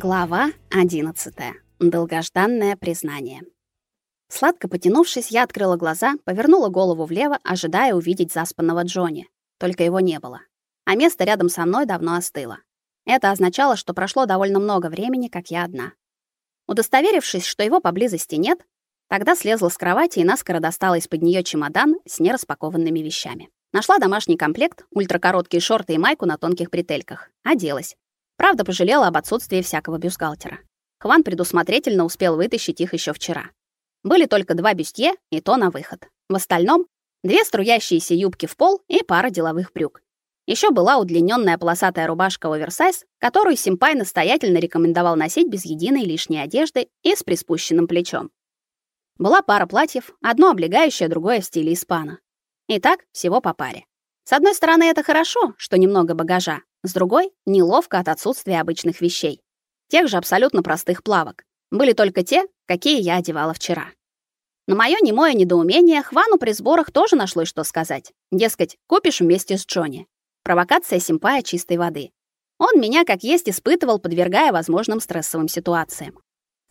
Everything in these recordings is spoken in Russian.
Глава 11. Долгожданное признание. Сладко потянувшись, я открыла глаза, повернула голову влево, ожидая увидеть заспанного Джонни. Только его не было. А место рядом со мной давно остыло. Это означало, что прошло довольно много времени, как я одна. Удостоверившись, что его поблизости нет, тогда слезла с кровати и наскоро достала из-под нее чемодан с нераспакованными вещами. Нашла домашний комплект, ультракороткие шорты и майку на тонких бретельках. Оделась Правда, пожалела об отсутствии всякого бюстгальтера. Хван предусмотрительно успел вытащить их еще вчера. Были только два бюстье, и то на выход. В остальном две струящиеся юбки в пол и пара деловых брюк. Еще была удлиненная полосатая рубашка оверсайз, которую Симпай настоятельно рекомендовал носить без единой лишней одежды и с приспущенным плечом. Была пара платьев, одно облегающее, другое в стиле испана. Итак, всего по паре. С одной стороны, это хорошо, что немного багажа, с другой — неловко от отсутствия обычных вещей. Тех же абсолютно простых плавок. Были только те, какие я одевала вчера. На моё немое недоумение Хвану при сборах тоже нашлось что сказать. Дескать, купишь вместе с Джонни. Провокация симпая чистой воды. Он меня как есть испытывал, подвергая возможным стрессовым ситуациям.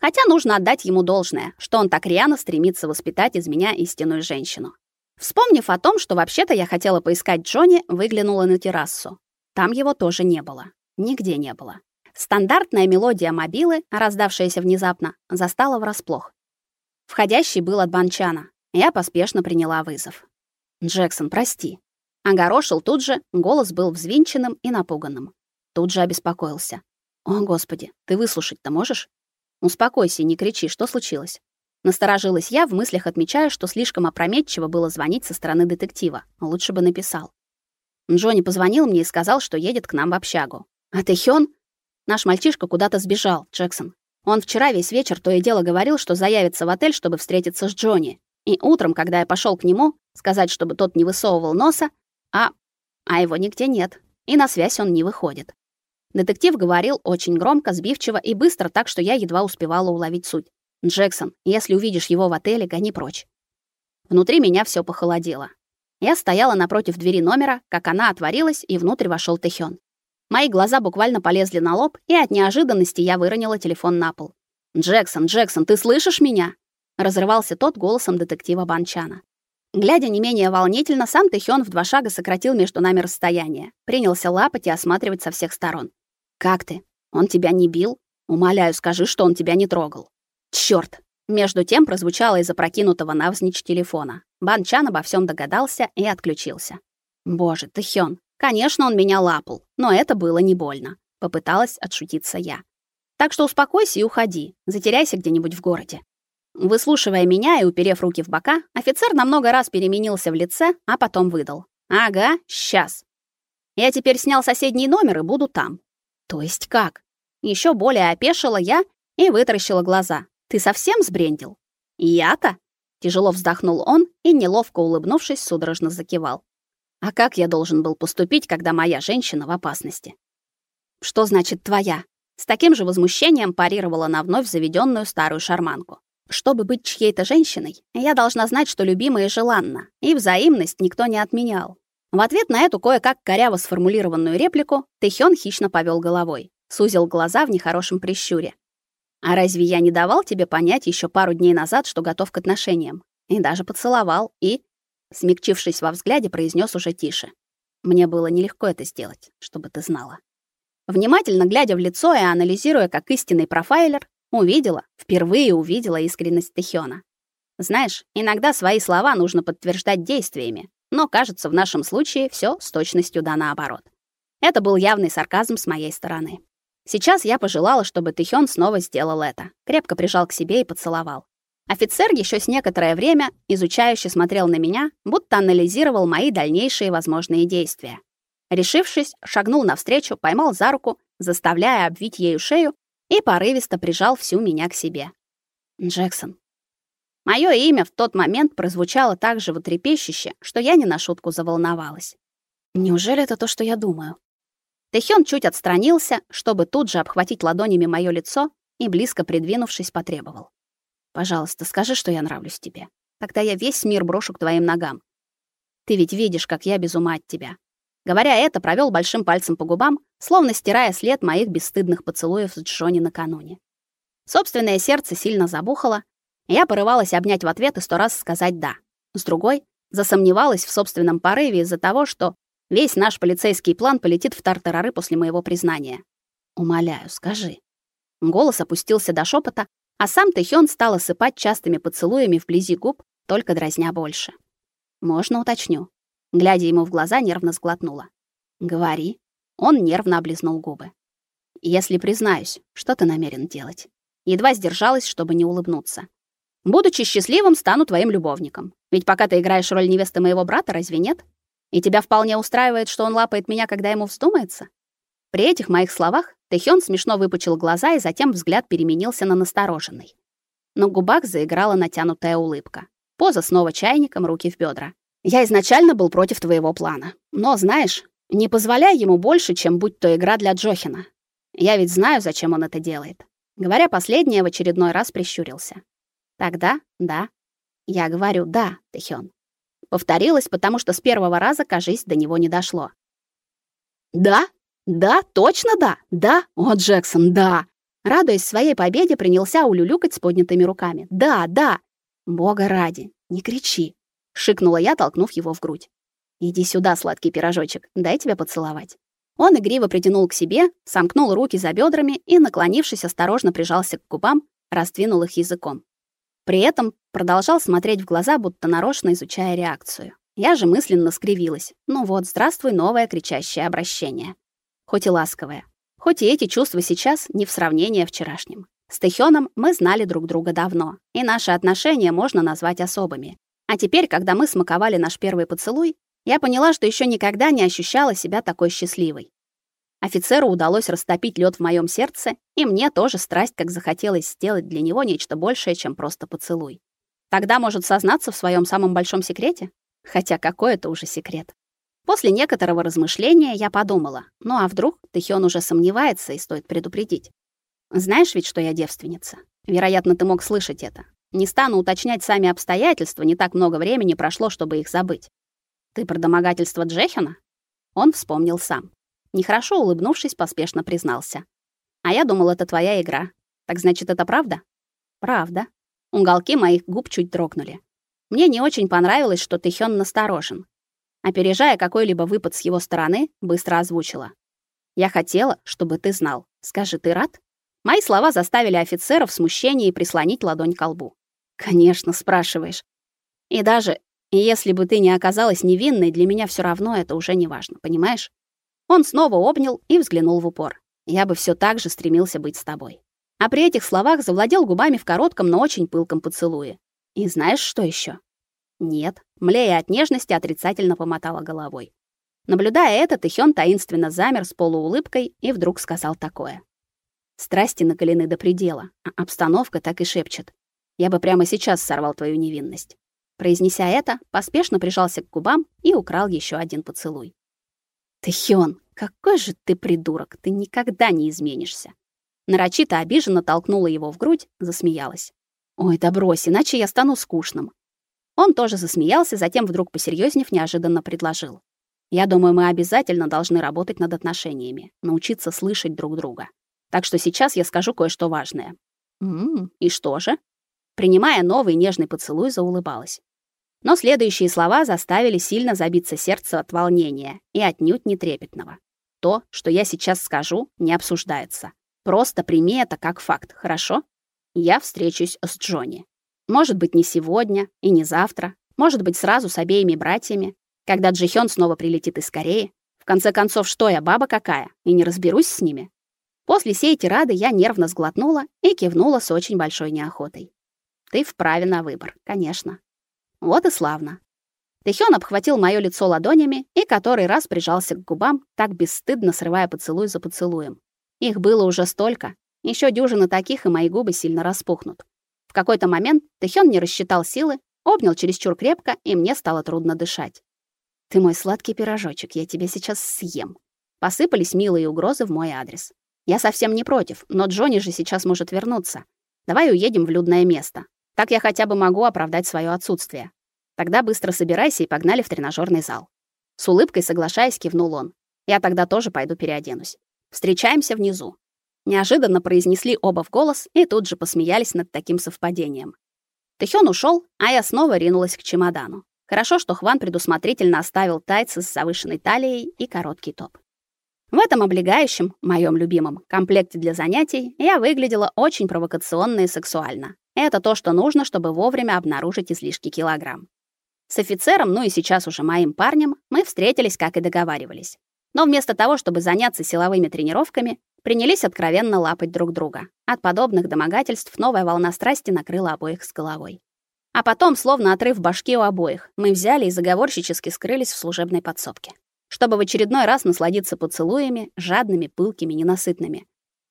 Хотя нужно отдать ему должное, что он так рьяно стремится воспитать из меня истинную женщину. Вспомнив о том, что вообще-то я хотела поискать Джонни, выглянула на террасу. Там его тоже не было. Нигде не было. Стандартная мелодия мобилы, раздавшаяся внезапно, застала врасплох. Входящий был от Банчана. Я поспешно приняла вызов. «Джексон, прости». Огорошил тут же, голос был взвинченным и напуганным. Тут же обеспокоился. «О, Господи, ты выслушать-то можешь?» «Успокойся, не кричи, что случилось?» Насторожилась я, в мыслях отмечая, что слишком опрометчиво было звонить со стороны детектива. Лучше бы написал. Джонни позвонил мне и сказал, что едет к нам в общагу. А ты Хён? Наш мальчишка куда-то сбежал, Джексон. Он вчера весь вечер то и дело говорил, что заявится в отель, чтобы встретиться с Джонни. И утром, когда я пошел к нему, сказать, чтобы тот не высовывал носа, а а его нигде нет. И на связь он не выходит. Детектив говорил очень громко, сбивчиво и быстро, так что я едва успевала уловить суть. Джексон, если увидишь его в отеле, гони прочь. Внутри меня все похолодело. Я стояла напротив двери номера, как она отворилась, и внутрь вошел Тэхён. Мои глаза буквально полезли на лоб, и от неожиданности я выронила телефон на пол. «Джексон, Джексон, ты слышишь меня?» Разрывался тот голосом детектива Банчана. Глядя не менее волнительно, сам Тэхён в два шага сократил между нами расстояние. Принялся лапать и осматривать со всех сторон. «Как ты? Он тебя не бил? Умоляю, скажи, что он тебя не трогал». «Чёрт!» Между тем прозвучало из опрокинутого навзничь телефона. Бан Чан обо всем догадался и отключился. «Боже, ты Хён, конечно, он меня лапал, но это было не больно», — попыталась отшутиться я. «Так что успокойся и уходи, затеряйся где-нибудь в городе». Выслушивая меня и уперев руки в бока, офицер на много раз переменился в лице, а потом выдал. «Ага, сейчас. Я теперь снял соседний номер и буду там». «То есть как?» Еще более опешила я и вытаращила глаза. Ты совсем сбрендил? Я-то? Тяжело вздохнул он и неловко улыбнувшись, судорожно закивал. А как я должен был поступить, когда моя женщина в опасности? Что значит твоя? С таким же возмущением парировала на вновь заведенную старую шарманку. Чтобы быть чьей-то женщиной, я должна знать, что любимая желанна, и взаимность никто не отменял. В ответ на эту кое-как коряво сформулированную реплику Тэхён хищно повел головой, сузил глаза в нехорошем прищуре, а разве я не давал тебе понять еще пару дней назад, что готов к отношениям? И даже поцеловал, и, смягчившись во взгляде, произнес уже тише. Мне было нелегко это сделать, чтобы ты знала. Внимательно глядя в лицо и анализируя как истинный профайлер, увидела, впервые увидела искренность Тэхёна. Знаешь, иногда свои слова нужно подтверждать действиями, но, кажется, в нашем случае все с точностью да наоборот. Это был явный сарказм с моей стороны. Сейчас я пожелала, чтобы Тэхён снова сделал это. Крепко прижал к себе и поцеловал. Офицер еще с некоторое время изучающе смотрел на меня, будто анализировал мои дальнейшие возможные действия. Решившись, шагнул навстречу, поймал за руку, заставляя обвить ею шею и порывисто прижал всю меня к себе. Джексон. Моё имя в тот момент прозвучало так же животрепещуще, что я не на шутку заволновалась. Неужели это то, что я думаю? Тэхён чуть отстранился, чтобы тут же обхватить ладонями моё лицо и близко придвинувшись потребовал: "Пожалуйста, скажи, что я нравлюсь тебе. Тогда я весь мир брошу к твоим ногам. Ты ведь видишь, как я без ума от тебя. Говоря это, провел большим пальцем по губам, словно стирая след моих бесстыдных поцелуев с Джонни накануне. Собственное сердце сильно забухало, я порывалась обнять в ответ и сто раз сказать «да». С другой, засомневалась в собственном порыве из-за того, что весь наш полицейский план полетит в тартарары после моего признания. «Умоляю, скажи». Голос опустился до шепота, а сам Тэхён стал осыпать частыми поцелуями вблизи губ, только дразня больше. «Можно уточню?» Глядя ему в глаза, нервно сглотнула. «Говори». Он нервно облизнул губы. «Если признаюсь, что ты намерен делать?» Едва сдержалась, чтобы не улыбнуться. «Будучи счастливым, стану твоим любовником. Ведь пока ты играешь роль невесты моего брата, разве нет? И тебя вполне устраивает, что он лапает меня, когда ему вздумается?» При этих моих словах Тэхён смешно выпучил глаза, и затем взгляд переменился на настороженный. На губах заиграла натянутая улыбка. Поза снова чайником, руки в бедра. Я изначально был против твоего плана. Но, знаешь, не позволяй ему больше, чем будь то игра для Джохина. Я ведь знаю, зачем он это делает. Говоря последнее, в очередной раз прищурился. Тогда да. Я говорю «да», Тэхён. Повторилось, потому что с первого раза, кажись, до него не дошло. «Да? Да, точно да! Да! О, Джексон, да!» Радуясь своей победе, принялся улюлюкать с поднятыми руками. «Да, да! Бога ради, не кричи!» шикнула я, толкнув его в грудь. Иди сюда, сладкий пирожочек, дай тебя поцеловать. Он игриво притянул к себе, сомкнул руки за бедрами и, наклонившись, осторожно прижался к губам, раздвинул их языком. При этом продолжал смотреть в глаза, будто нарочно изучая реакцию. Я же мысленно скривилась. Ну вот, здравствуй, новое кричащее обращение. Хоть и ласковое. Хоть и эти чувства сейчас не в сравнении вчерашним. С Тэхёном мы знали друг друга давно, и наши отношения можно назвать особыми. А теперь, когда мы смаковали наш первый поцелуй, я поняла, что еще никогда не ощущала себя такой счастливой. Офицеру удалось растопить лед в моем сердце, и мне тоже страсть как захотелось сделать для него нечто большее, чем просто поцелуй. Тогда может сознаться в своем самом большом секрете? Хотя какой это уже секрет? После некоторого размышления я подумала: ну а вдруг Тэхён уже сомневается и стоит предупредить. Знаешь ведь, что я девственница. Вероятно, ты мог слышать это. Не стану уточнять сами обстоятельства, не так много времени прошло, чтобы их забыть. Ты про домогательство Джехина? Он вспомнил сам. Нехорошо улыбнувшись, поспешно признался. А я думал, это твоя игра. Так значит, это правда? Правда. Уголки моих губ чуть дрогнули. Мне не очень понравилось, что Тэхён насторожен. Опережая какой-либо выпад с его стороны, быстро озвучила: "Я хотела, чтобы ты знал. Скажи, ты рад?" Мои слова заставили офицера в смущении прислонить ладонь к лбу. Конечно, спрашиваешь. И даже если бы ты не оказалась невинной, для меня все равно это уже не важно, понимаешь? Он снова обнял и взглянул в упор. Я бы все так же стремился быть с тобой. А при этих словах завладел губами в коротком, но очень пылком поцелуе. И знаешь, что еще? Нет, млея от нежности, отрицательно помотала головой. Наблюдая это, Тэхён таинственно замер с полуулыбкой и вдруг сказал такое: Страсти накалены до предела, а обстановка так и шепчет: я бы прямо сейчас сорвал твою невинность. Произнеся это, поспешно прижался к губам и украл еще один поцелуй. Ты Хён, какой же ты придурок, ты никогда не изменишься. Нарочито обиженно толкнула его в грудь, засмеялась. Ой, да брось, иначе я стану скучным. Он тоже засмеялся, затем вдруг посерьезнев неожиданно предложил: "Я думаю, мы обязательно должны работать над отношениями, научиться слышать друг друга. Так что сейчас я скажу кое-что важное". М-м, и что же? принимая новый нежный поцелуй, заулыбалась. Но следующие слова заставили сильно забиться сердце от волнения и отнюдь не трепетного. То, что я сейчас скажу, не обсуждается. Просто прими это как факт, хорошо? Я встречусь с Джонни. Может быть, не сегодня и не завтра, может быть, сразу с обеими братьями, когда Джихён снова прилетит из Кореи. В конце концов, что я, баба какая, и не разберусь с ними? После сей тирады я нервно сглотнула и кивнула с очень большой неохотой. Ты вправе на выбор, конечно. Вот и славно. Тэхён обхватил моё лицо ладонями и который раз прижался к губам, так бесстыдно срывая поцелуй за поцелуем. Их было уже столько. Ещё дюжина таких, и мои губы сильно распухнут. В какой-то момент Тэхён не рассчитал силы, обнял чересчур крепко, и мне стало трудно дышать. Ты мой сладкий пирожочек, я тебя сейчас съем. Посыпались милые угрозы в мой адрес. Я совсем не против, но Джонни же сейчас может вернуться. Давай уедем в людное место. Так я хотя бы могу оправдать свое отсутствие. Тогда быстро собирайся и погнали в тренажерный зал. С улыбкой соглашаясь, кивнул он. Я тогда тоже пойду переоденусь. Встречаемся внизу. Неожиданно произнесли оба в голос и тут же посмеялись над таким совпадением. Тэхён ушел, а я снова ринулась к чемодану. Хорошо, что Хван предусмотрительно оставил тайцы с завышенной талией и короткий топ. В этом облегающем, моем любимом, комплекте для занятий я выглядела очень провокационно и сексуально. Это то, что нужно, чтобы вовремя обнаружить излишки килограмм. С офицером, ну и сейчас уже моим парнем, мы встретились, как и договаривались. Но вместо того, чтобы заняться силовыми тренировками, принялись откровенно лапать друг друга. От подобных домогательств новая волна страсти накрыла обоих с головой. А потом, словно отрыв башки у обоих, мы взяли и заговорщически скрылись в служебной подсобке, чтобы в очередной раз насладиться поцелуями, жадными, пылкими, ненасытными.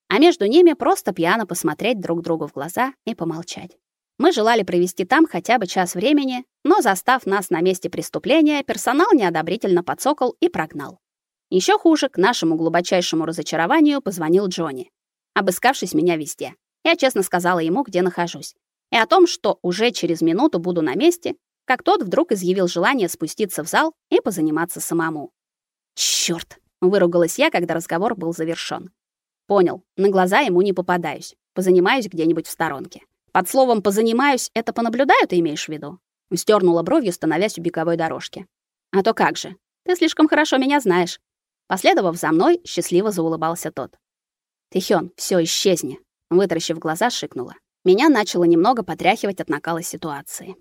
А между ними просто пьяно посмотреть друг другу в глаза и помолчать. Мы желали провести там хотя бы час времени, но застав нас на месте преступления, персонал неодобрительно подсокол и прогнал. Еще хуже, к нашему глубочайшему разочарованию позвонил Джонни, обыскавшись меня везде. Я честно сказала ему, где нахожусь, и о том, что уже через минуту буду на месте, как тот вдруг изъявил желание спуститься в зал и позаниматься самому. Чёрт, выругалась я, когда разговор был завершён. Понял, на глаза ему не попадаюсь. Позанимаюсь где-нибудь в сторонке. Под словом позанимаюсь это понаблюдаю ты имеешь в виду? Стернула бровью, становясь у беговой дорожки. А то как же? Ты слишком хорошо меня знаешь. Последовав за мной, счастливо заулыбался тот. Тихён, всё исчезни, вытаращив глаза, шикнула. Меня начало немного потряхивать от накала ситуации.